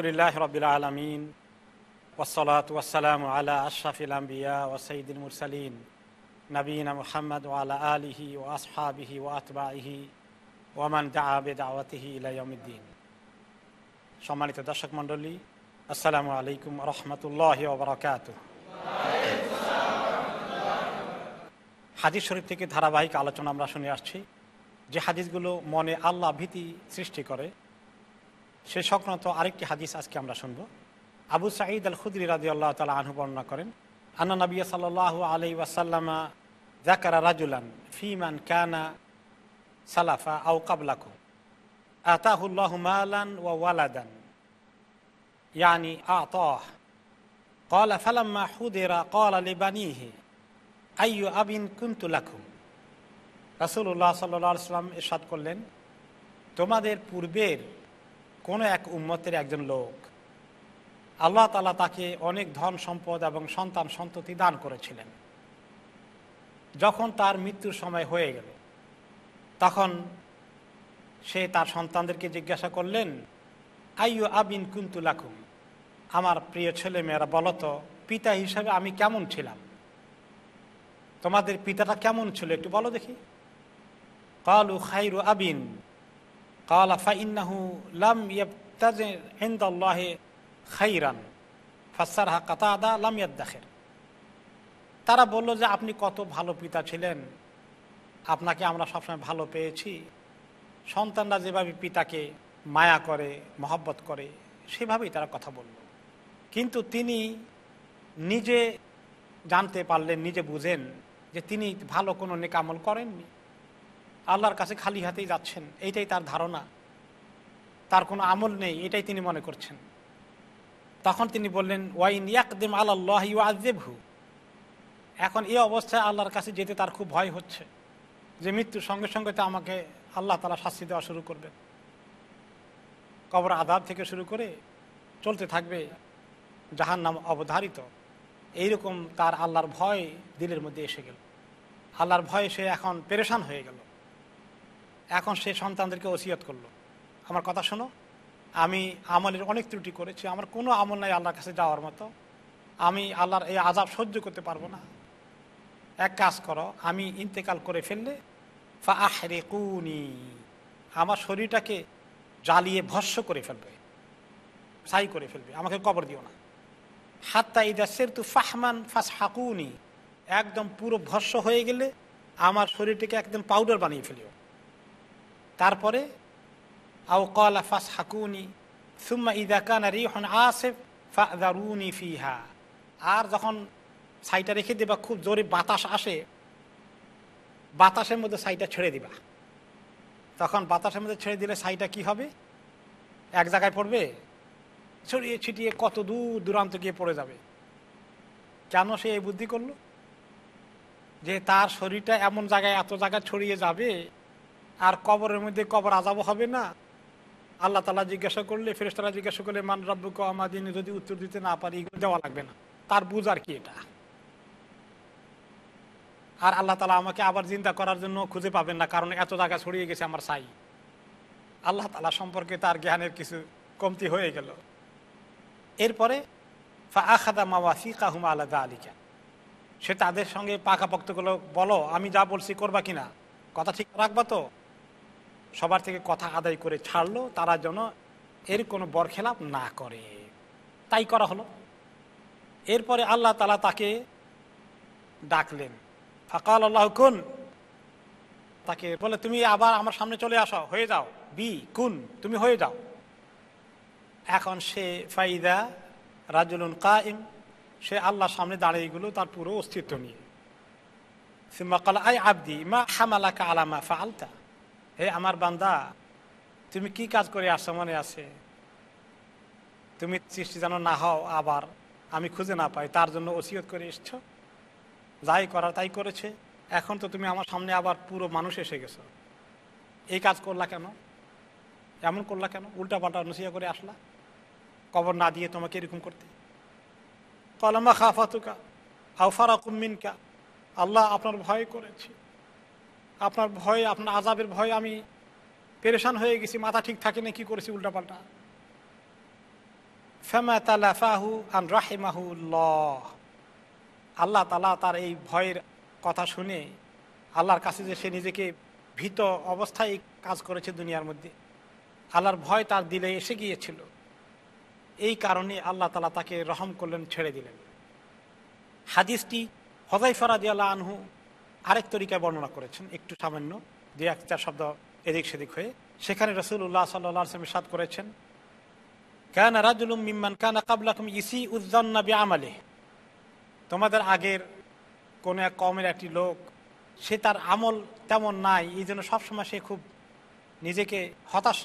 আলহামদুলিল্লাহ রবিল আলমিন ওসলাত ওয়াসালাম আলা আশরাফিল আম্বিয়া ও সঈদুল মুরসালিন নবীনা মুহাম্মদ ওয়ালা আলিহি ও আসহাবিহি ও আতবাহি ওয়ামান দাআবে দাওয়াতিহি ইলাইয়মিদ্দিন সম্মানিত দর্শক মণ্ডলী, আসসালামু আলাইকুম রহমতুল্লাহ ওবরাকাত হাদিস শরীফ থেকে ধারাবাহিক আলোচনা আমরা শুনে আসছি। যে হাদিসগুলো মনে আল্লাহ ভীতি সৃষ্টি করে সে সংক্রান্ত আরেকটি হাদিস আজকে আমরা শুনব আবু সাঈদ আল খুদ্রি রাজি আল্লাহ তালা আনহু বর্ণনা করেন আন্না নবিয়া সাল আলি ওয়াসাল্লামা জাকারা রাজুলান ফিমান কানা সালাফা আউ কাবলাকু আতাহুল্লাহ মালান ওয়া ওয়ালাদান ইয়ানি আতাহ قال فلما حضر قال لبنيه أي أب كنت لكم রাসূলুল্লাহ সাল্লাল্লাহু আলাইহি সাল্লাম ইরশাদ করলেন তোমাদের পূর্বের কোনো এক উম্মতের একজন লোক, আল্লাহ তালা তাকে অনেক ধন সম্পদ এবং সন্তান সন্ততি দান করেছিলেন। যখন তার মৃত্যুর সময় হয়ে গেল, তখন সে তার সন্তানদেরকে জিজ্ঞাসা করলেন, আইয়ু আবিন কুন্তু লাকুম? আমার প্রিয় ছেলে মেয়েরা বলতো পিতা হিসাবে আমি কেমন ছিলাম? তোমাদের পিতাটা কেমন ছিল একটু বলো দেখি? কালু খাইরু আবিন। قال فإنه لم يبتزر عند الله خيرا فسرها قتادة لم يدخر তারা বলল যে আপনি কত ভালো পিতা ছিলেন আপনাকে আমরা সবসময় ভালো পেয়েছি সন্তানরা যেভাবে পিতাকে মায়া করে মহব্বত করে সেভাবেই তারা কথা বলল কিন্তু তিনি নিজে জানতে পারলেন নিজে বুঝেন যে তিনি ভালো কোনো নেকামল করেননি আল্লাহর কাছে খালি হাতেই যাচ্ছেন, এইটাই তার ধারণা। তার কোনো আমল নেই, এটাই তিনি মনে করছেন। তখন তিনি বললেন ওয়াইন ইয়াকদিম আল্লাহ আজেবহু এখন এই অবস্থায় আল্লাহর কাছে যেতে তার খুব ভয় হচ্ছে, যে মৃত্যুর সঙ্গে সঙ্গে তো আমাকে আল্লাহ তালা শাস্তি দেওয়া শুরু করবেন। কবর আদাব থেকে শুরু করে চলতে থাকবে জাহান নাম অবধারিত। এইরকম তার আল্লাহর ভয় দিলের মধ্যে এসে গেল। আল্লাহর ভয়ে সে এখন পেরেশান হয়ে গেল। এখন সে সন্তানদেরকে ওসিয়ত করল। আমার কথা শোনো, আমি আমলের অনেক ত্রুটি করেছি, আমার কোনো আমল নাই আল্লাহর কাছে যাওয়ার মতো। আমি আল্লাহর এই আজাব সহ্য করতে পারব না। এক কাজ করো, আমি ইন্তেকাল করে ফেললে ফা আহরে কুনি আমার শরীরটাকে জ্বালিয়ে ভস্য করে ফেলবে সাই করে ফেলবে, আমাকে কবর দিও না। হাত্তা ইদা সের তু ফাহমান ফাস হাকুনি একদম পুরো ভস্য হয়ে গেলে আমার শরীরটিকে একদম পাউডার বানিয়ে ফেলিও। তারপরে, আও কলা ফাস হাকুনি সুম্মা ইদা কানা রিহন আসেফ ফাদারুনি ফিহা। আর যখন ছাইটা রেখে দেবা, খুব জোরে বাতাস আসে, বাতাসের মধ্যে ছাইটা ছেড়ে দিবা। তখন বাতাসের মধ্যে ছেড়ে দিলে ছাইটা কি হবে? এক জায়গায় পড়বে, ছড়িয়ে ছিটিয়ে কত দূর দূরান্ত গিয়ে পড়ে যাবে। কেন সে এই বুদ্ধি করল? যে তার শরীরটা এমন জায়গায়, এত জায়গায় ছড়িয়ে যাবে আর কবরের মধ্যে কবর আজাবও হবে না। আল্লাহ তালা জিজ্ঞাসা করলে ফেরেস্তারা জিজ্ঞাসা করলে, মান রব্বুক আমাদিন যদি উত্তর দিতে না পারি দেওয়া লাগবে না। তার বুঝ আর কি এটা? আর আল্লাহ তালা আমাকে আবার চিন্তা করার জন্য খুঁজে পাবেন না, কারণ এত জায়গা ছড়িয়ে গেছে আমার সাই আল্লাহ তালা সম্পর্কে তার জ্ঞানের কিছু কমতি হয়ে গেল। এরপরে, ফা আখাদা মাওয়াফি কাহুমা আলাদা আলিকা সে তাদের সঙ্গে পাকাপোক্তগুলো বলো, আমি যা বলছি করবা কিনা? কথা ঠিক রাখবা তো? সবার থেকে কথা আদায় করে ছাড়লো, তারা যেন এর কোনো বরখেলাপ না করে। তাই করা হলো। এরপরে আল্লাহ তালা তাকে ডাকলেন। ফাকাল আল্লাহ কোন। তাকে বলে, তুমি আবার আমার সামনে চলে আসো, হয়ে যাও। বি, কুন, তুমি হয়ে যাও। এখন সে ফাইদা রাজুলুন কাইম, সে আল্লাহর সামনে দাঁড়িয়ে গেল, তার পুরো অস্তিত্ব নিয়ে। সিম্মা কাল, আই আবদি, মা হামালাকা আলামা ফালতা হে আমার বান্দা, তুমি কি কাজ করে আসছো মনে আছে? তুমি সৃষ্টি যেন না হও, আবার আমি খুঁজে না পাই, তার জন্য ওসিয়ত করে এসছো? যাই করার তাই করেছে। এখন তো তুমি আমার সামনে আবার পুরো মানুষ এসে গেছো। এই কাজ করলা কেন? এমন করলা কেন? উল্টা পাল্টা নসিয়া করে আসলা? কবর না দিয়ে তোমাকে এরকম করতে? কলমা খাফাতুকা আউফারা কুমিনকা আল্লাহ আপনার ভয় করেছি। আপনার ভয়, আপনার আজাবের ভয়, আমি পেরেশান হয়ে গেছি, মাথা ঠিক থাকে না, কি করেছি উল্টাপাল্টা। ফেমা তালাফাহু আন রাহিমাহুল্লাহ। আল্লাহ তালা তার এই ভয়ের কথা শুনে আল্লাহর কাছে যে সে নিজেকে ভীত অবস্থায় কাজ করেছে দুনিয়ার মধ্যে, আল্লাহর ভয় তার দিলে এসে গিয়েছিল। এই কারণে আল্লাহ তালা তাকে রহম করলেন, ছেড়ে দিলেন। হাদিসটি হজাইফারাদি আল্লাহ আনহু আরেক তরিকায় বর্ণনা করেছেন, একটু সামান্য, দুই এক চার শব্দ এদিক সেদিক হয়ে। সেখানে রসুল রসুল্লাহ সাল্লাহ সাদ করেছেন, কেন রাজুলুম মিম্মান কানা কাবলাকুম ইসি উজ্জান্না বি আমালে তোমাদের আগের কোন এক কমের একটি লোক, সে তার আমল তেমন নাই, এই জন্য সবসময় সে খুব নিজেকে হতাশ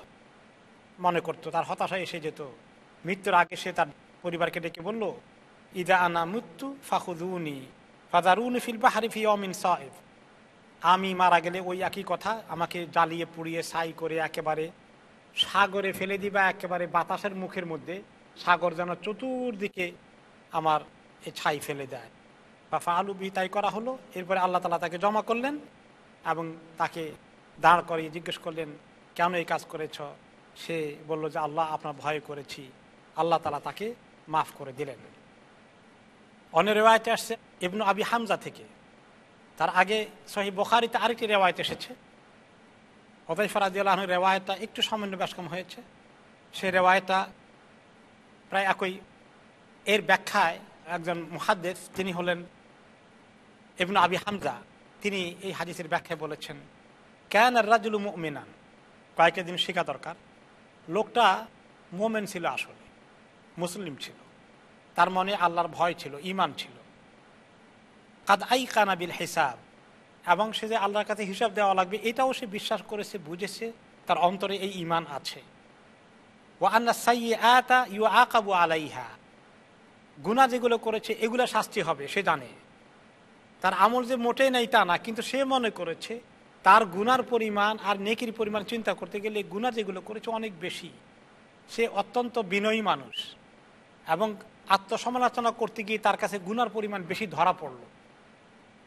মনে করতো। তার হতাশা এসে যেত। মৃত্যুর আগে সে তার পরিবারকে ডেকে বলল, ইদা আনা মৃত্যু ফাহুদুনি ফাদারুনি ফিল বাহারি ফি অমিন সাহেব আমি মারা গেলে ওই একই কথা, আমাকে জ্বালিয়ে পুড়িয়ে সাই করে একেবারে সাগরে ফেলে দিবা, একেবারে বাতাসের মুখের মধ্যে, সাগর যেন চতুর্দিকে আমার এ ছাই ফেলে দেয়। বা বি তাই করা হলো। এরপরে আল্লাহ তালা তাকে জমা করলেন এবং তাকে দাঁড় করিয়ে জিজ্ঞেস করলেন, কেন এই কাজ করেছ? সে বলল যে, আল্লাহ আপনার ভয় করেছি। আল্লাহ তালা তাকে মাফ করে দিলেন। অন্য রেওয়ায়তে আসছে ইবনু আবি হামজা থেকে। তার আগে সহি বখারিতে আরেকটি রেওয়ায়ত এসেছে। হতাই ফরাদিয়াল রেওয়ায়তটা একটু সামান্য ব্যাসকম হয়েছে। সেই রেওয়ায়তটা প্রায় একই। এর ব্যাখ্যায় একজন মুহাদ্দেস, তিনি হলেন ইবনু আবি হামজা, তিনি এই হাদিসের ব্যাখ্যায় বলেছেন, কেন রাজুল মিনান কয়েকটা দিন শেখা দরকার। লোকটা মোমেন ছিল আসলে, মুসলিম ছিল। তার মনে আল্লাহর ভয় ছিল ইমান ছিল। কাদ আই কানাবিল হিসাব। এবং সে যে আল্লাহর কাছে হিসাব দেওয়া লাগবে, এটাও সে বিশ্বাস করেছে, বুঝেছে, তার অন্তরে এই ইমান আছে। ও আন্না সাই আতা ইউ আকাবু আলাইহা। গুণা যেগুলো করেছে, এগুলো শাস্তি হবে, সে জানে। তার আমল যে মোটেই নেই তা না, কিন্তু সে মনে করেছে, তার গুনার পরিমাণ আর নেকির পরিমাণ চিন্তা করতে গেলে গুণা যেগুলো করেছে অনেক বেশি। সে অত্যন্ত বিনয়ী মানুষ। এবং আত্মসমালোচনা করতে গিয়ে তার কাছে গুনার পরিমাণ বেশি ধরা পড়ল।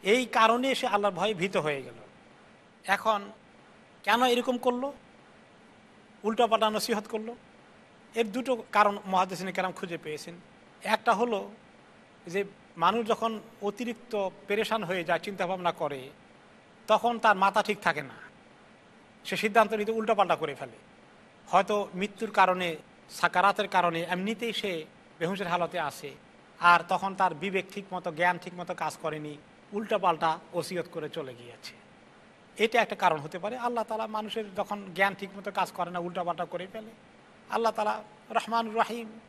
এই কারণে সে আল্লাহর ভয়ে ভীত হয়ে গেল। এখন কেন এরকম করল? উল্টাপাল্টা নসিহত করল। এর দুটো কারণ মহাদেশিনী কেরাম খুঁজে পেয়েছেন। একটা হলো যে মানুষ যখন অতিরিক্ত পেরেশান হয়ে যায়, চিন্তাভাবনা করে, তখন তার মাথা ঠিক থাকে না। সে সিদ্ধান্ত নিতে উল্টাপাল্টা করে ফেলে। হয়তো মৃত্যুর কারণে, সাকারাতের কারণে এমনিতেই সে বেহুশের হালতে আসে, আর তখন তার বিবেক ঠিক মতো জ্ঞান ঠিক মতো কাজ করেনি। উল্টাপাল্টা ওসিয়ত করে চলে গিয়েছে। এটা একটা কারণ হতে পারে। আল্লাহ তালা মানুষের যখন জ্ঞান ঠিক মতো কাজ করে না, উল্টাপাল্টা করে ফেলে। আল্লাহ তালা রহমান রাহিম,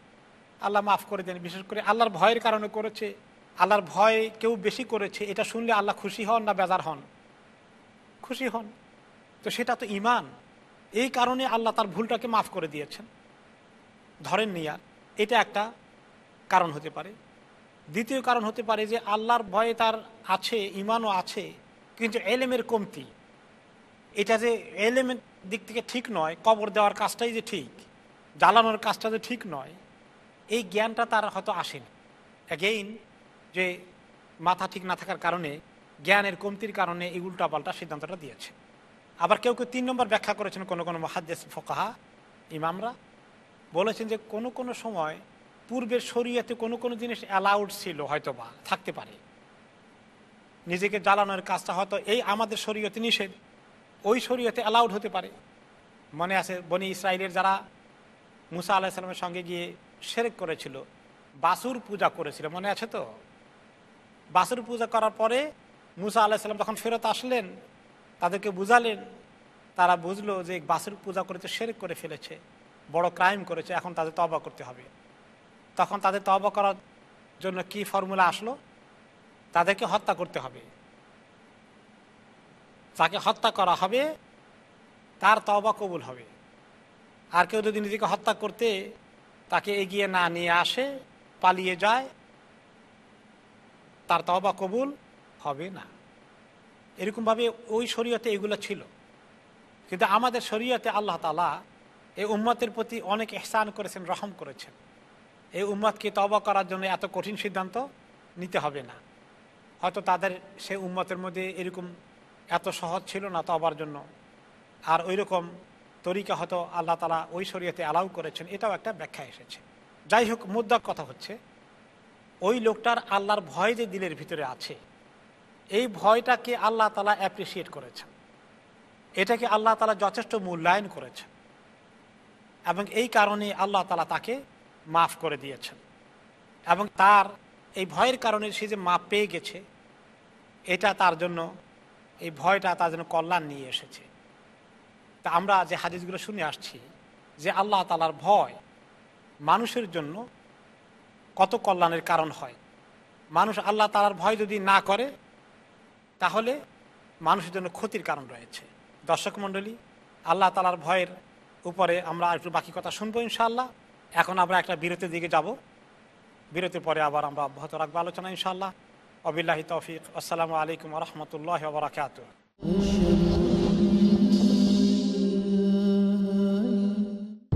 আল্লাহ মাফ করে দেন। বিশেষ করে আল্লাহর ভয়ের কারণে করেছে। আল্লাহর ভয় কেউ বেশি করেছে। এটা শুনলে আল্লাহ খুশি হন না বেজার হন? খুশি হন। তো সেটা তো ইমান এই কারণে আল্লাহ তার ভুলটাকে মাফ করে দিয়েছেন। ধরেন নিয়ার এটা একটা কারণ হতে পারে। দ্বিতীয় কারণ হতে পারে যে আল্লাহর ভয়ে তার আছে, ইমানও আছে, কিন্তু এলেমের কমতি। এটা যে এলেমের দিক থেকে ঠিক নয়, কবর দেওয়ার কাজটাই যে ঠিক, জ্বালানোর কাজটা যে ঠিক নয়, এই জ্ঞানটা তার হয়তো আসেনি। অ্যাগেইন যে মাথা ঠিক না থাকার কারণে, জ্ঞানের কমতির কারণে এই উল্টাপাল্টা সিদ্ধান্তটা দিয়েছে। আবার কেউ কেউ তিন নম্বর ব্যাখ্যা করেছেন কোনো কোনো মহাদ্দেশ, ফোকাহা, ইমামরা। বলেছেন যে কোনো কোনো সময় পূর্বের শরীয়তে কোনো কোনো জিনিস অ্যালাউড ছিল হয়তো বা থাকতে পারে। নিজেকে জ্বালানোর কাজটা হয়তো এই আমাদের শরীয়তে নিষেধ, ওই শরীয়তে অ্যালাউড হতে পারে। মনে আছে বনি ইসরায়েলের যারা মুসা আলাহিসাল্লামের সঙ্গে গিয়ে সেরেক করেছিল, বাসুর পূজা করেছিল, মনে আছে তো? বাসুর পূজা করার পরে মুসা আলাহিসাল্লাম যখন ফেরত আসলেন, তাদেরকে বুঝালেন, তারা বুঝলো যে বাসুর পূজা করেছে, সেরেক করে ফেলেছে, বড় ক্রাইম করেছে, এখন তাদের তবা করতে হবে। তখন তাদের তবা করার জন্য কি ফর্মুলা আসলো? তাদেরকে হত্যা করতে হবে। তাকে হত্যা করা হবে, তার তবা কবুল হবে। আর কেউ যদি নিজেকে হত্যা করতে তাকে এগিয়ে না নিয়ে আসে, পালিয়ে যায়, তার তবা কবুল হবে না। এরকমভাবে ওই শরীয়তে এগুলো ছিল। কিন্তু আমাদের শরীয়তে আল্লাহ তালা এই উম্মতের প্রতি অনেক এহসান করেছেন, রহম করেছেন। এই উম্মতকে তবা করার জন্য এত কঠিন সিদ্ধান্ত নিতে হবে না। হয়তো তাদের সে উম্মতের মধ্যে এরকম এত সহজ ছিল না তবার জন্য। আর ওই রকম তরিকা হয়তো আল্লাহ তালা ওই শরীয়তে অ্যালাউ করেছেন, এটাও একটা ব্যাখ্যা এসেছে। যাই হোক, মুদ্রার কথা হচ্ছে, ওই লোকটার আল্লাহর ভয় যে দিলের ভিতরে আছে, এই ভয়টাকে আল্লাহ তালা অ্যাপ্রিসিয়েট করেছেন। এটাকে আল্লাহ তালা যথেষ্ট মূল্যায়ন করেছেন। এবং এই কারণে আল্লাহ তালা তাকে মাফ করে দিয়েছেন। এবং তার এই ভয়ের কারণে সে যে মাপ পেয়ে গেছে, এটা তার জন্য, এই ভয়টা তার জন্য কল্যাণ নিয়ে এসেছে। তা আমরা যে হাদিসগুলো শুনে আসছি, যে আল্লাহ তালার ভয় মানুষের জন্য কত কল্যাণের কারণ হয়। মানুষ আল্লাহ তালার ভয় যদি না করে, তাহলে মানুষের জন্য ক্ষতির কারণ রয়েছে। দর্শক মণ্ডলী, আল্লাহ তালার ভয়ের উপরে আমরা একটু বাকি কথা শুনব ইনশাল্লাহ এখন আমরা একটা বিরতির দিকে যাব। বিরতির পরে আবার আমরা অব্যাহত রাখব আলোচনা ইনশাল্লাহ অবিল্লাহি তৌফিক। আসসালামু আলাইকুম রহমতুল্লাহ বরাকাত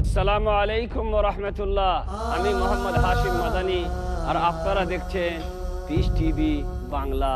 আসসালামু আলাইকুম রহমতুল্লাহ। আমি মোহাম্মদ হাশিম মাদানি। আর আপনারা দেখছেন peace TV Bangla.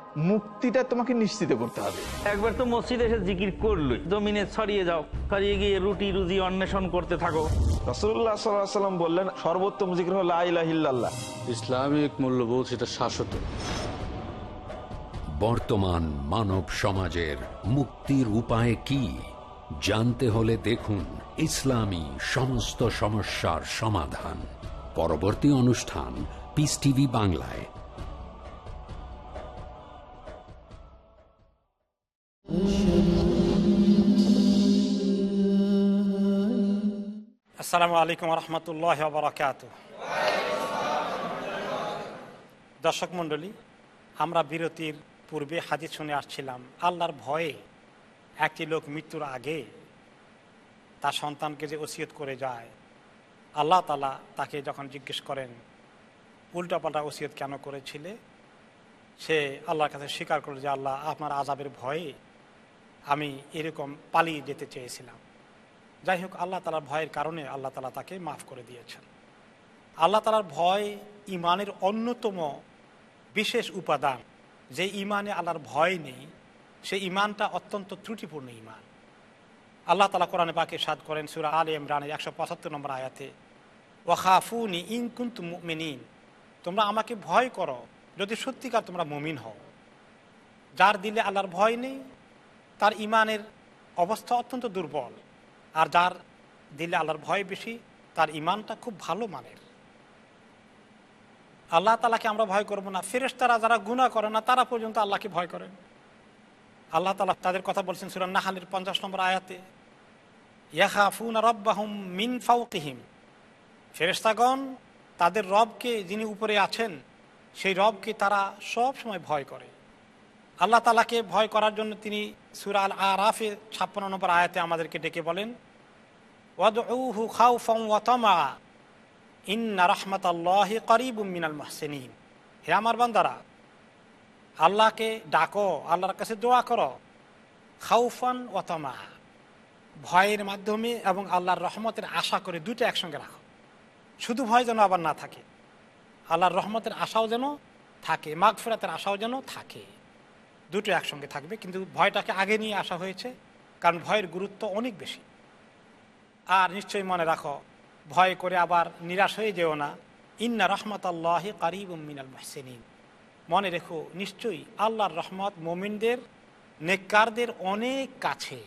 মুক্তিটা তোমাকে নিশ্চিত করতে হবে। একবার তো মসজিদে এসে জিকির করলই। জমিনে ছড়িয়ে যাও ছড়িয়ে গিয়ে রুটি রুজি অন্বেষণ করতে থাকো। রসুল্লাহ সাল্লাম বললেন সর্বোত্তম জিকির হলো আইলাহিল্লাহ ইসলামিক মূল্যবোধ সেটা শাশ্বত। বর্তমান মানব সমাজের মুক্তির উপায় কি? জানতে হলে দেখুন ইসলামী সমস্ত সমস্যার সমাধান। পরবর্তী অনুষ্ঠান পিস টিভি বাংলায়। আসসালামু আলাইকুম রহমতুল্লাহ বরাকাত দর্শক মণ্ডলী, আমরা বিরতির পূর্বে হাদিস শুনে আসছিলাম, আল্লাহর ভয়ে একটি লোক মৃত্যুর আগে তার সন্তানকে যে ওসিয়ত করে যায়, আল্লাহ তালা তাকে যখন জিজ্ঞেস করেন, উল্টাপাল্টা ওসিয়ত কেন করেছিলে? সে আল্লাহর কাছে স্বীকার করে যে, আল্লাহ, আপনার আজাবের ভয়ে আমি এরকম পালিয়ে যেতে চেয়েছিলাম। যাই হোক, আল্লাহ তালার ভয়ের কারণে আল্লাহ তালা তাকে মাফ করে দিয়েছেন। আল্লাহ তালার ভয় ইমানের অন্যতম বিশেষ উপাদান। যে ইমানে আল্লাহর ভয় নেই, সে ইমানটা অত্যন্ত ত্রুটিপূর্ণ ইমান আল্লাহ তালা কোরআনে পাকে সাদ করেন, সুরা আল ইমরানের একশো পঁচাত্তর নম্বর আয়াতে, ওয়াখাফুনি ইনকুন্ত মেনিন তোমরা আমাকে ভয় করো, যদি সত্যিকার তোমরা মুমিন হও। যার দিলে আল্লাহর ভয় নেই, তার ইমানের অবস্থা অত্যন্ত দুর্বল। আর যার দিলে আল্লাহর ভয় বেশি, তার ইমানটা খুব ভালো মানের। আল্লাহ তালাকে আমরা ভয় করব না। ফেরেস তারা যারা গুণা করে না, তারা পর্যন্ত আল্লাহকে ভয় করেন। আল্লাহ তালা তাদের কথা বলছেন সুরান নাহালের পঞ্চাশ নম্বর আয়াতে ইয়াহা ইয়াহাফুন রব্বাহুম মিন ফাউ ফাউকিহিম ফেরেস্তাগণ তাদের রবকে যিনি উপরে আছেন, সেই রবকে তারা সব সময় ভয় করে। আল্লাহ তালাকে ভয় করার জন্য তিনি সুরা আল আরাফে ছাপ্পান্ন নম্বর আয়াতে আমাদেরকে ডেকে বলেন ইন্না রহমতাল্লাহি করিবুম মিনাল মাহসিনিন। হে আমার বান্দারা, আল্লাহকে ডাকো, আল্লাহর কাছে দোয়া করো। খাউফান ওয়াতামা ভয়ের মাধ্যমে এবং আল্লাহর রহমতের আশা করে দুটো একসঙ্গে রাখো। শুধু ভয় যেন আবার না থাকে, আল্লাহর রহমতের আশাও যেন থাকে মাঘ ফেরাতের আশাও যেন থাকে। দুটো একসঙ্গে থাকবে, কিন্তু ভয়টাকে আগে নিয়ে আসা হয়েছে, কারণ ভয়ের গুরুত্ব অনেক বেশি। আর নিশ্চয়ই মনে রাখো, ভয় করে আবার নিরাশ হয়ে যেও না। ইন্না রহমত আল্লাহ কারিব মিনাল মহসেনিন। মনে রেখো, নিশ্চয়ই আল্লাহর রহমত মোমিনদের, নেককারদের অনেক কাছে।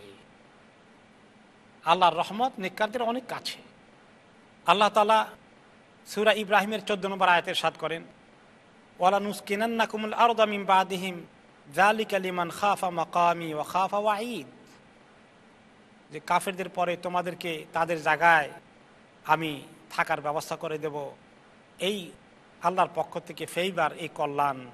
আল্লাহর রহমত নেককারদের অনেক কাছে। আল্লাহ তালা সুরা ইব্রাহিমের চোদ্দ নম্বর আয়াতের সাদ করেন ওয়ালানুস কিনান্না কুমুল আরদামিম বাদিহিম জালিক আলিমান খাফা মাকামি ও খাফা ওয়াঈদ যে কাফেরদের পরে তোমাদেরকে তাদের জায়গায় আমি থাকার ব্যবস্থা করে দেব। এই আল্লাহর পক্ষ থেকে ফেইবার এই কল্যাণ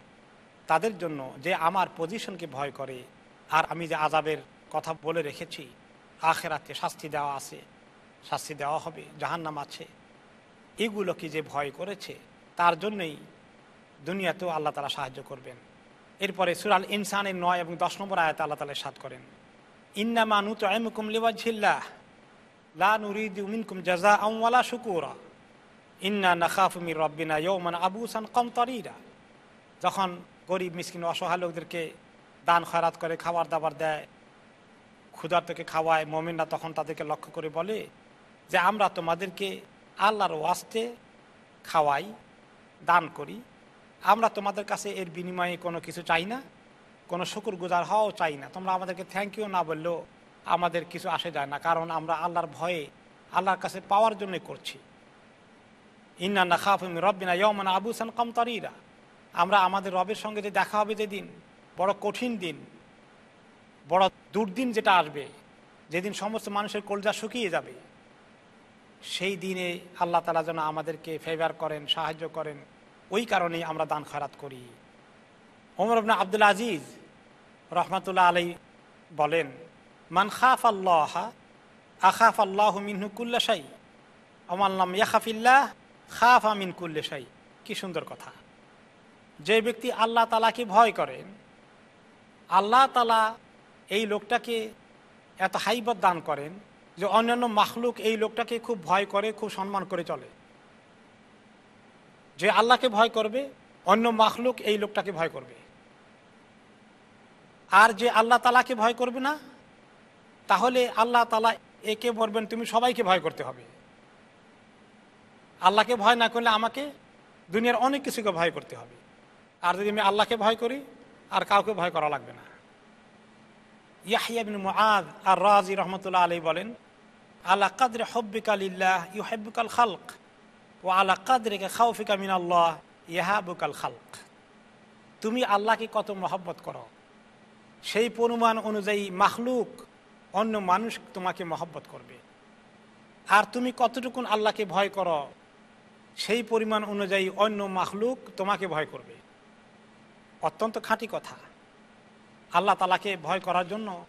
তাদের জন্য যে আমার পজিশনকে ভয় করে। আর আমি যে আজাবের কথা বলে রেখেছি, আখেরাতে শাস্তি দেওয়া আছে, শাস্তি দেওয়া হবে, জাহান্নাম আছে। এগুলোকে যে ভয় করেছে, তার জন্যই দুনিয়াতেও আল্লাহ তারা সাহায্য করবেন। এরপরে সুরাল ইনসানের নয় এবং দশ নম্বর আয়াত আল্লাহ তালা সাদ করেন, ইন্নামা নুত আইমুকুম লিওয়াজিল্লাহ লা নুরিদ মিনকুম জাজা আমওয়ালা শুকুরা, ইন্না নাখাফু মির রব্বিনা ইয়ৌমান আবুসান কম তরিরা যখন গরিব, মিসকিন, অসহায় লোকদেরকে দান, খয়রাত করে, খাবার দাবার দেয়, ক্ষুধার্তকে খাওয়ায়, মমিনরা তখন তাদেরকে লক্ষ্য করে বলে যে, আমরা তোমাদেরকে আল্লাহর ওয়াস্তে খাওয়াই, দান করি। আমরা তোমাদের কাছে এর বিনিময়ে কোনো কিছু চাই না, কোনো শুকুর গুজার হওয়াও চাই না। তোমরা আমাদেরকে থ্যাংক ইউ না বললেও আমাদের কিছু আসে যায় না, কারণ আমরা আল্লাহর ভয়ে আল্লাহর কাছে পাওয়ার জন্য করছি। ইন্না না খাফিম রব্বিনা ইয়মান আবুসান কমতারিরা। আমরা আমাদের রবের সঙ্গে যে দেখা হবে যেদিন, বড় কঠিন দিন, বড় দুর্দিন যেটা আসবে, যেদিন সমস্ত মানুষের কলজা শুকিয়ে যাবে, সেই দিনে আল্লাহ তালা যেন আমাদেরকে ফেভার করেন, সাহায্য করেন। ওই কারণেই আমরা দান খারাত করি। ওমর আবনা আব্দুল আজিজ রহমতুল্লাহ আলাই বলেন, মান খাফ আল্লাহ আখাফ আল্লাহ মিনহু কুল্লাশাই অমাল্লাম ইয়াখাফিল্লাহ, খাফ আমিন কুল্লেশাই কি সুন্দর কথা। যে ব্যক্তি আল্লাহ তালাকে ভয় করেন, আল্লাহ তালা এই লোকটাকে এত হাইবত দান করেন যে অন্যান্য মাখলুক এই লোকটাকে খুব ভয় করে, খুব সম্মান করে চলে। যে আল্লাহকে ভয় করবে, অন্য মাখলুক এই লোকটাকে ভয় করবে। আর যে আল্লাহ তালাকে ভয় করবে না, তাহলে আল্লাহ তালা একে বলবেন, তুমি সবাইকে ভয় করতে হবে। আল্লাহকে ভয় না করলে আমাকে দুনিয়ার অনেক কিছুকে ভয় করতে হবে। আর যদি আমি আল্লাহকে ভয় করি, আর কাউকে ভয় করা লাগবে না। ইয়াহিয়া বিন মুআদ আর রাজি রহমতুল্লাহ আলী বলেন আল্লাহ কাদরে হব্বিকাল ইল্লাহ ইউ হেব্বিকাল খালক। ও আল্লাহ কাদরে খাউফিকা মিন আল্লাহ ইহাবুকাল খালক। তুমি আল্লাহকে কত মহব্বত করো? সেই পরিমাণ অনুযায়ী মাখলুক অন্য মানুষ তোমাকে মহব্বত করবে। আর তুমি কতটুকুন আল্লাহকে ভয় করো, সেই পরিমাণ অনুযায়ী অন্য মাখলুক তোমাকে ভয় করবে। অত্যন্ত খাঁটি কথা। আল্লাহ তালাকে ভয় করার জন্য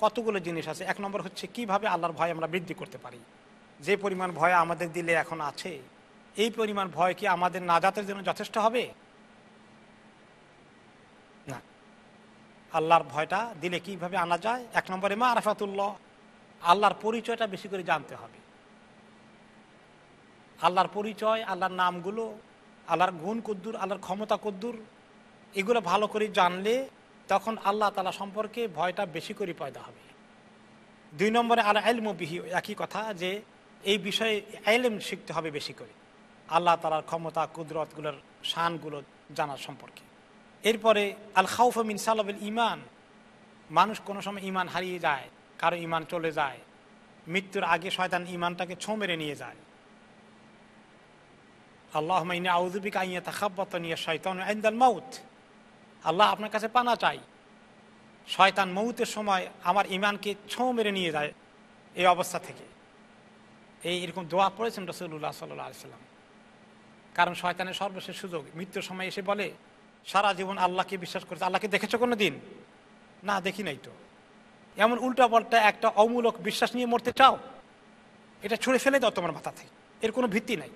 কতগুলো জিনিস আছে। এক নম্বর হচ্ছে কীভাবে আল্লাহর ভয় আমরা বৃদ্ধি করতে পারি। যে পরিমাণ ভয় আমাদের দিলে এখন আছে, এই পরিমাণ ভয় কি আমাদের নাজাতের জন্য যথেষ্ট হবে? না। আল্লাহর ভয়টা দিলে কীভাবে আনা যায়? এক নম্বরে মা আরাফাতুল্লাহ আল্লাহর পরিচয়টা বেশি করে জানতে হবে। আল্লাহর পরিচয়, আল্লাহর নামগুলো, আল্লাহর গুণ কদ্দুর, আল্লাহর ক্ষমতা কদ্দুর, এগুলো ভালো করে জানলে তখন আল্লাহ তালা সম্পর্কে ভয়টা বেশি করে পয়দা হবে। দুই নম্বরে আল্লাহ এলমবিহি একই কথা যে এই বিষয়ে এলম শিখতে হবে বেশি করে। আল্লাহ তালার ক্ষমতা, কুদরতগুলোর শানগুলো জানার সম্পর্কে। এরপরে আল খাউফ মিন সালাবেল ইমান মানুষ কোনো সময় ইমান হারিয়ে যায়, কারও ইমান চলে যায়, মৃত্যুর আগে শয়তান ইমানটাকে ছো মেরে নিয়ে যায়। আল্লাহ মাইনে আউদুবিক আইয়া তাকাব্বত নিয়ে শয়তান আইন্দাল মাউথ আল্লাহ আপনার কাছে পানা চাই। শয়তান মৌতের সময় আমার ইমানকে ছোঁ মেরে নিয়ে যায় এই অবস্থা থেকে। এই এরকম দোয়া পড়েছেন রসুল্লাহ সাল্লাহ আলিয়াল্লাম কারণ শয়তানের সর্বশেষ সুযোগ। মৃত্যুর সময় এসে বলে, সারা জীবন আল্লাহকে বিশ্বাস করেছে। আল্লাহকে দেখেছ কোনো দিন না, দেখি নাই তো। এমন উল্টা পাল্টা একটা অমূলক বিশ্বাস নিয়ে মরতে চাও, এটা ছুঁড়ে ফেলে দাও তোমার মাথা থেকে। এর কোনো ভিত্তি নাই।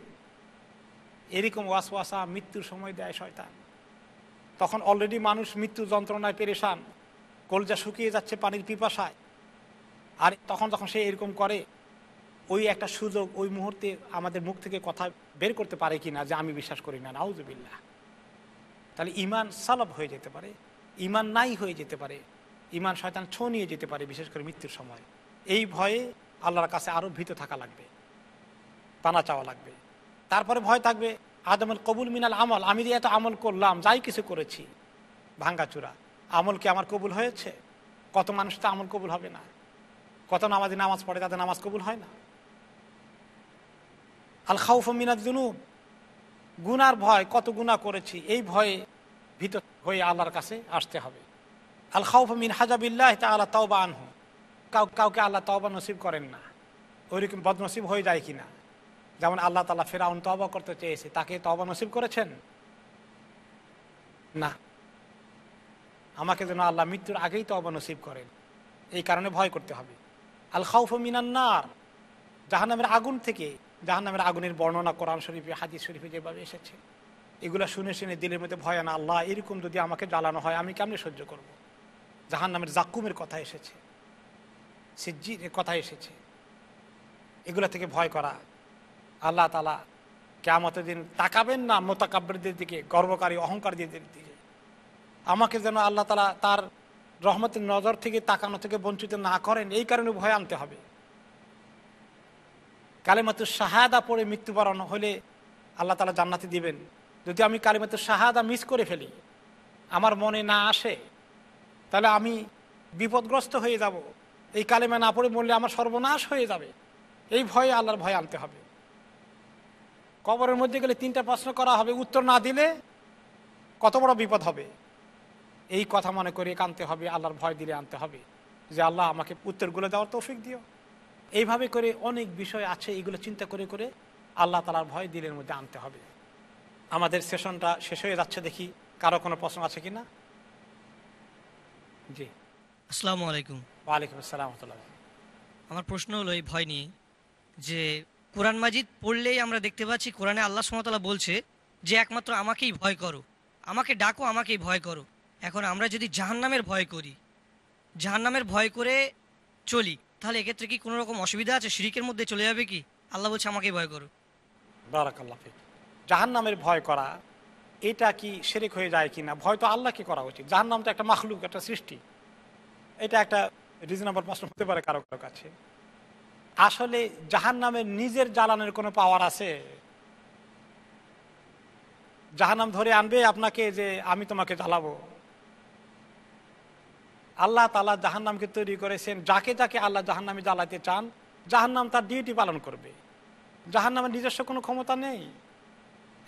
এরকম ওয়াসওয়াসা মৃত্যুর সময় দেয় শয়তান। তখন অলরেডি মানুষ মৃত্যু যন্ত্রণায় পেরেশান, কলজা শুকিয়ে যাচ্ছে পানির পিপাসায়। আর তখন যখন সে এরকম করে ওই একটা সুযোগ ওই মুহূর্তে আমাদের মুখ থেকে কথা বের করতে পারে কি না যে আমি বিশ্বাস করি না, নাউজুবিল্লাহ। তাহলে ইমান সালাব হয়ে যেতে পারে, ইমান নাই হয়ে যেতে পারে, ইমান শয়তান ছো নিয়ে যেতে পারে, বিশেষ করে মৃত্যুর সময়। এই ভয়ে আল্লাহর কাছে আরও ভীত থাকা লাগবে, পানা চাওয়া লাগবে। তারপরে ভয় থাকবে, আদমল কবুল মিনাল আমল, আমি যে এত আমল করলাম, যাই কিছু করেছি ভাঙ্গাচূড়া আমল কি আমার কবুল হয়েছে? কত মানুষ তো আমল কবুল হবে না। কত নামাজি নামাজ পড়ে, তাদের নামাজ কবুল হয় না। আল খাউফ মিনাদ জুনুব গুনার ভয়, কত গুণা করেছি, এই ভয়ে ভীত হয়ে আল্লাহর কাছে আসতে হবে। আল খাউফ মিন হাজাবিল্লাহ তা আল্লাহ তওবা আনহু। কাউ, কাউকে আল্লাহ তওবা নসিব করেন না। ওইরকম বদনসিব হয়ে যায় কিনা? যেমন আল্লাহ তালা ফেরাউন তবা করতে চেয়েছে, তাকে তবা নসিব করেছেন? না। আমাকে যেন আল্লাহ মৃত্যুর আগেই তবা নসিব করেন। এই কারণে ভয় করতে হবে। আল খাউফ মিনান্নার। জাহান্নামের আগুন থেকে জাহান্নামের আগুনের বর্ণনা কোরআন শরীফে, হাদিস শরীফে যেভাবে এসেছে, এগুলো শুনে শুনে দিলের মধ্যে ভয় আনা আল্লাহ, এরকম যদি আমাকে জ্বালানো হয় আমি কেমনে সহ্য করব? জাহান্নামের জাক্কুমের কথা এসেছে, সিজ্জির কথা এসেছে। এগুলো থেকে ভয় করা, আল্লাহ তালা কেমতের দিন তাকাবেন না মোতাকাব্যদের দিকে, গর্বকারী, অহংকারীদের দিকে। আমাকে যেন আল্লাহ তালা তার রহমতের নজর থেকে, তাকানো থেকে বঞ্চিত না করেন, এই কারণে ভয় আনতে হবে। কালেমাতু শাহাদা পড়ে মৃত্যুবরণ হলে আল্লাহ তালা জান্নাতি দিবেন। যদি আমি কালেমাতু শাহাদা মিস করে ফেলি, আমার মনে না আসে, তাহলে আমি বিপদগ্রস্ত হয়ে যাব। এই কালেমা না পড়ে মরলে আমার সর্বনাশ হয়ে যাবে। এই ভয়ে আল্লাহর ভয় আনতে হবে। কবরের মধ্যে গেলে তিনটা প্রশ্ন করা হবে, উত্তর না দিলে কত বড় বিপদ হবে? এই কথা মনে করে কানতে হবে, আল্লাহর ভয় দিলে আনতে হবে যে আল্লাহ আমাকে উত্তরগুলো দেওয়ার তৌফিক দিও। এইভাবে করে অনেক বিষয় আছে এগুলো চিন্তা করে করে আল্লাহ তালার ভয় দিলের মধ্যে আনতে হবে। আমাদের সেশনটা শেষ হয়ে যাচ্ছে দেখি কারও কোনো প্রশ্ন আছে কি না জি। আসসালামু আলাইকুম। ওয়ালাইকুম আসসালাম আমার প্রশ্ন হলো এই ভয় নিয়ে যে কোরআন মাজিদ পড়লেই আমরা দেখতে পাচ্ছি কোরআনে আল্লাহ সুমতলা বলছে যে একমাত্র আমাকেই ভয় করো আমাকে ডাকো আমাকেই ভয় করো। এখন আমরা যদি জাহান্নামের ভয় করি জাহান্নামের ভয় করে চলি তাহলে এক্ষেত্রে কি কোনো রকম অসুবিধা আছে? শিরিকের মধ্যে চলে যাবে কি? আল্লাহ বলছে, আমাকেই ভয় করো। বারাকাল্লাহ জাহান নামের ভয় করা, এটা কি সেরেক হয়ে যায় কি না ভয় তো আল্লাহকে করা উচিত। জাহান তো একটা মাখলুক, একটা সৃষ্টি। এটা একটা রিজনেবল প্রশ্ন হতে পারে কারও কারও কাছে। আসলে জাহান নামের নিজের জ্বালানোর কোনো পাওয়ার আছে? জাহান্নাম ধরে আনবে আপনাকে যে, আমি তোমাকে জ্বালাবো। আল্লাহ তালা জাহান্নামকে তৈরি করেছেন, যাকে যাকে আল্লাহ জাহান্নামে জ্বালাতে চান, জাহান্নাম তার ডিউটি পালন করবে। জাহান্নামের নিজস্ব কোনো ক্ষমতা নেই।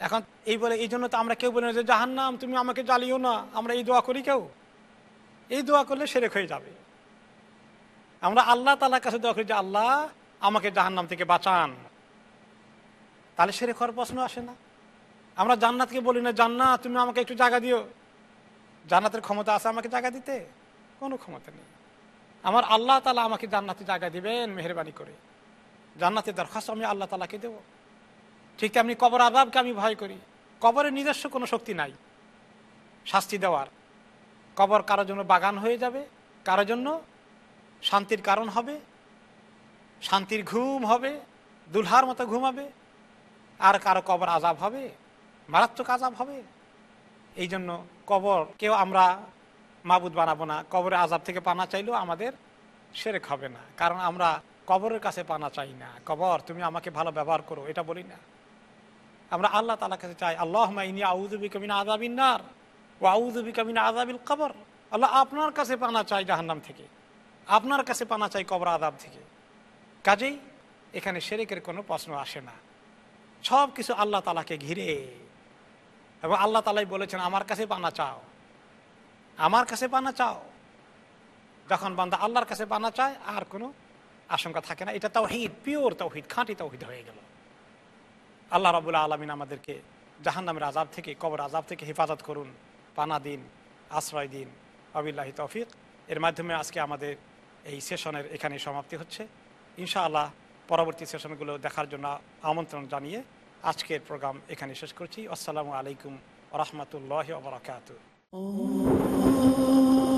এখন এই বলে, এই জন্য তো আমরা কেউ বলি না যে, জাহান্নাম, তুমি আমাকে জ্বালিও না, আমরা এই দোয়া করি কেউ? এই দোয়া করলে সেরেক হয়ে যাবে। আমরা আল্লাহ তালার কাছে দোয়া করি যে, আল্লাহ, আমাকে জাহান্নাম থেকে বাঁচান। তাহলে সেরেক হওয়ার প্রশ্ন আসে না। আমরা জান্নাতকে বলি না, জান্নাত, তুমি আমাকে একটু জায়গা দিও। জান্নাতের ক্ষমতা আছে আমাকে জায়গা দিতে। কোনো ক্ষমতা নেই। আমার আল্লাহ তালা আমাকে জান্নাতে জায়গা দিবেন, মেহরবানি করে। জান্নাতের দরখাস্ত আমি আল্লাহ তালাকে দেব। ঠিক তেমনি কবর আজাবকে আমি ভয় করি। কবরের নিজস্ব কোনো শক্তি নাই। শাস্তি দেওয়ার। কবর কারোর জন্য বাগান হয়ে যাবে, কারোর জন্য শান্তির কারণ হবে, শান্তির ঘুম হবে, দুলহার মতো ঘুমাবে। আর কারও কবর আজাব হবে, মারাত্মক আজাব হবে। এই জন্য কবর কেউ আমরা মাবুদ বানাবো না। কবরে আজাব থেকে পানা চাইলেও আমাদের সেরেক হবে না। কারণ আমরা কবরের কাছে পানা চাই না। কবর, তুমি আমাকে ভালো ব্যবহার করো, এটা বলি না। আমরা আল্লাহ তালার কাছে চাই আল্লাহ ইনি আউদুবি কমিনা আজাবিনার ও আউদুবি কমিনা আজাবিল কবর। আল্লাহ আপনার কাছে পানা চাই জাহান্নাম থেকে। আপনার কাছে পানা চাই কবর আজাব থেকে। কাজেই এখানে সেরেকের কোনো প্রশ্ন আসে না। সব কিছু আল্লাহ তালাকে ঘিরে। এবং আল্লাহ তালাই বলেছেন, আমার কাছে পানা চাও। আমার কাছে পানা চাও। যখন বান্দা আল্লাহর কাছে পানা চায়, আর কোনো আশঙ্কা থাকে না। এটা তাওহিদ পিওর তাওহিদ, খাঁটি তাওহিদ হয়ে গেল। আল্লাহ রবুল্লা আলমিন আমাদেরকে জাহান্নামের আজাব থেকে, কবর আজাব থেকে হেফাজত করুন। পানা দিন, আশ্রয় দিন। আবিল্লাহি তৌফিক। এর মাধ্যমে আজকে আমাদের এই সেশনের এখানে সমাপ্তি হচ্ছে। ইনশাআল্লাহ পরবর্তী সেশনগুলো দেখার জন্য আমন্ত্রণ জানিয়ে আজকের প্রোগ্রাম এখানে শেষ করছি। আসসালামু আলাইকুম রহমতুল্লাহ বরাকাত 哦。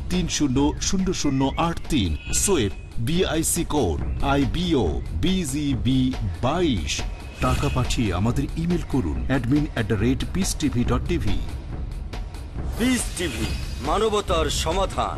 তিন শূন্য শূন্য শূন্য আট তিন। সোয়েব BIC code I B O B G B বাইশ। টাকা পাঠিয়ে আমাদের ইমেল করুন admin at the rate peace TV dot TV মানবতার সমাধান।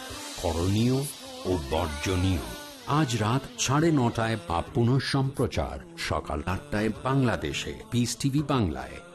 করণীয় ও বর্জনীয়। আজ রাত সাড়ে নটায় বা পুনঃ সম্প্রচার সকাল আটটায় বাংলাদেশে। পিস টিভি বাংলায়।